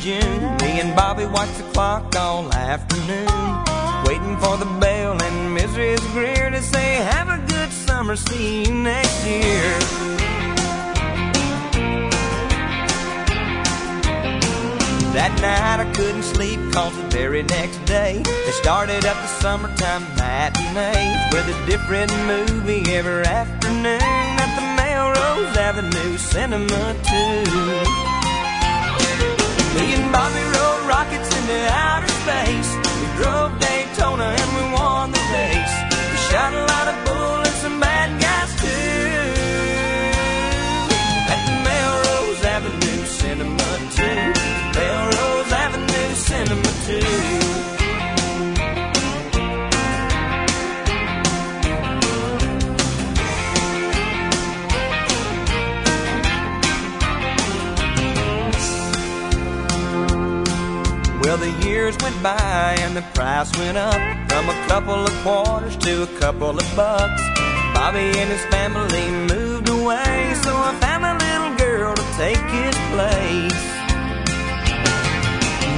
June. Me and Bobby watched the clock all afternoon, waiting for the bell and Mrs. Greer to say, Have a good summer, see you next year. That night I couldn't sleep cause the very next day They started up the summertime matinee With a different movie every afternoon At the Melrose Avenue Cinema 2 Me and Bobby rode rockets in the space Well, the years went by and the price went up from a couple of quarters to a couple of bucks. Bobby and his family moved away, so I found a little girl to take his place.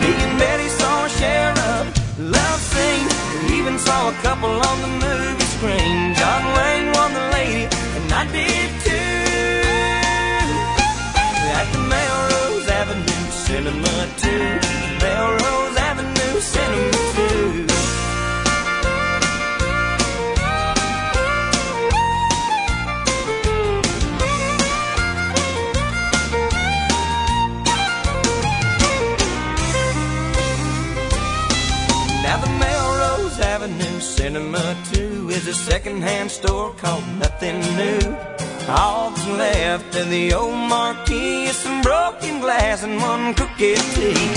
Me and Betty saw a share of love scene. We even saw a couple on the movie screen. John Wayne won the lady, and I did too. At the Melrose Avenue Cinema 2. Melrose Avenue Cinema 2. Now the Melrose Avenue Cinema 2 is a second-hand store called Nothing New. All that's left of the old marquee is some broken glass and one crooked tea.